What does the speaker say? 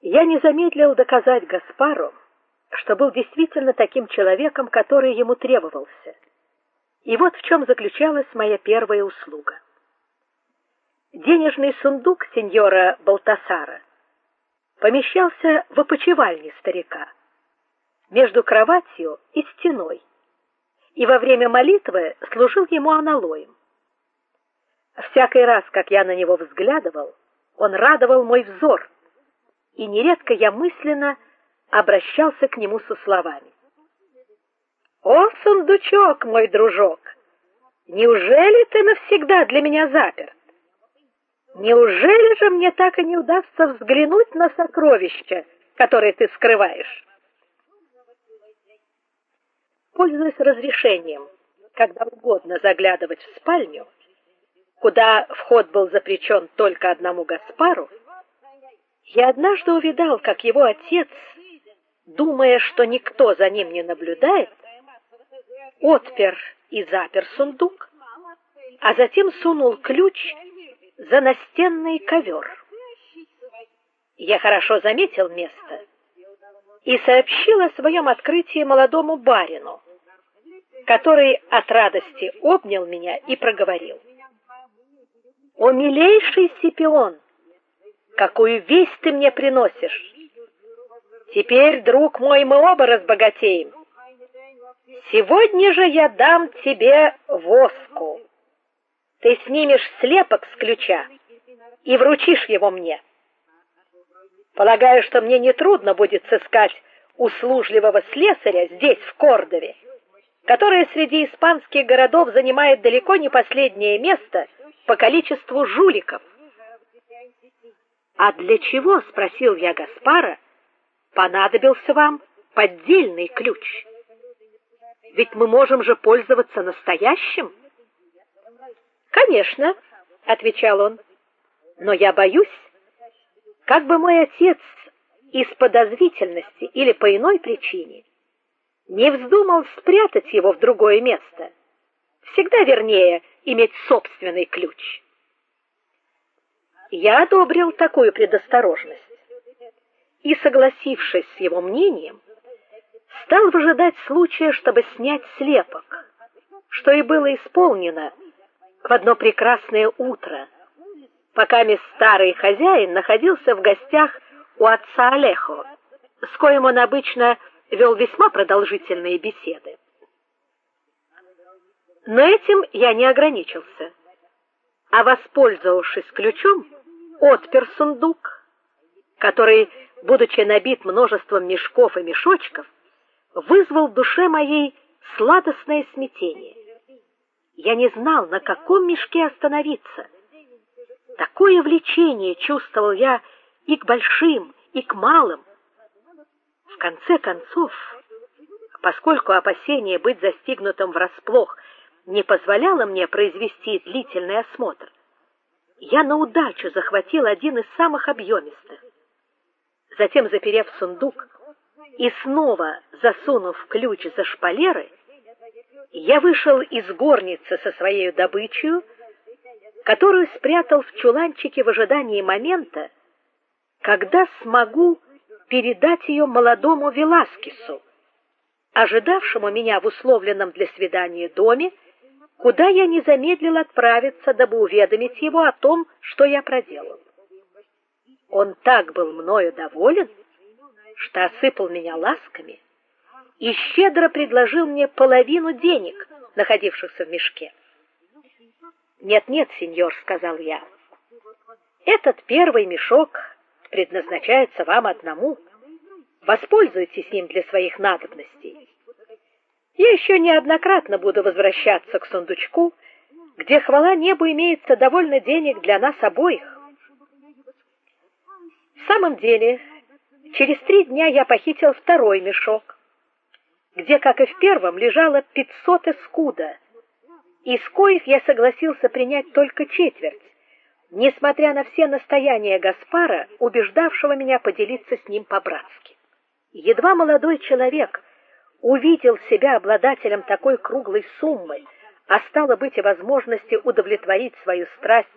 Я не замедлил доказать Гаспару, что был действительно таким человеком, который ему требовался. И вот в чем заключалась моя первая услуга. Денежный сундук сеньора Балтасара помещался в опочивальне старика, между кроватью и стеной, и во время молитвы служил ему аналоем. Всякий раз, как я на него взглядывал, он радовал мой взор, и нередко я мысленно обращался к нему со словами: "О, сундучок мой дружок, неужели ты навсегда для меня заперт? Неужели же мне так и не удастся взглянуть на сокровища, которые ты скрываешь?" Пользуясь разрешением, когда угодно заглядывать в спальню, куда вход был запрещен только одному Гаспару, я однажды увидал, как его отец, думая, что никто за ним не наблюдает, отпер и запер сундук, а затем сунул ключ за настенный ковер. Я хорошо заметил место и сообщил о своем открытии молодому барину, который от радости обнял меня и проговорил: "О милейший Сипион, какую весть ты мне приносишь? Теперь, друг мой, мы оба разбогатеем. Сегодня же я дам тебе воску. Ты снимешь слепок с ключа и вручишь его мне. Полагаю, что мне не трудно будет сыскать услужливого слесаря здесь, в Кордове, который среди испанских городов занимает далеко не последнее место по количеству жуликов. А для чего, спросил я Гаспара, понадобился вам поддельный ключ? Ведь мы можем же пользоваться настоящим. Конечно, отвечал он. Но я боюсь, как бы мой отец из подозрительности или по иной причине не вздумал спрятать его в другое место. Всегда вернее иметь собственный ключ. Я одобрил такую предосторожность и, согласившись с его мнением, стал выжидать случая, чтобы снять слепок, что и было исполнено в одно прекрасное утро, пока мисс старый хозяин находился в гостях у отца Алехо, с коим он обычно вел весьма продолжительные беседы. Но этим я не ограничился, а воспользовавшись ключом, отпер сундук, который, будучи набит множеством мешков и мешочков, вызвал в душе моей сладостное смятение. Я не знал, на каком мешке остановиться. Такое влечение чувствовал я и к большим, и к малым. В конце концов, поскольку опасение быть застигнутым врасплох не позволяло мне произвести длительный осмотр, я на удачу захватил один из самых объемистых. Затем, заперев сундук и снова засунув ключ за шпалеры, я вышел из горницы со своей добычей, которую спрятал в чуланчике в ожидании момента, когда смогу передать ее молодому Веласкесу, ожидавшему меня в условленном для свидания доме куда я не замедлил отправиться, дабы уведомить его о том, что я проделал. Он так был мною доволен, что осыпал меня ласками и щедро предложил мне половину денег, находившихся в мешке. "Нет, нет, сеньор", сказал я. "Этот первый мешок предназначается вам одному. Воспользуйтесь им для своих надобностей. Я еще неоднократно буду возвращаться к сундучку, где хвала небу имеется довольно денег для нас обоих. В самом деле, через три дня я похитил второй мешок, где, как и в первом, лежало 500 эскуда, из коих я согласился принять только четверть, несмотря на все настояния Гаспара, убеждавшего меня поделиться с ним по-братски. Едва молодой человек увидел себя обладателем такой круглой суммы, а стало быть и возможности удовлетворить свою страсть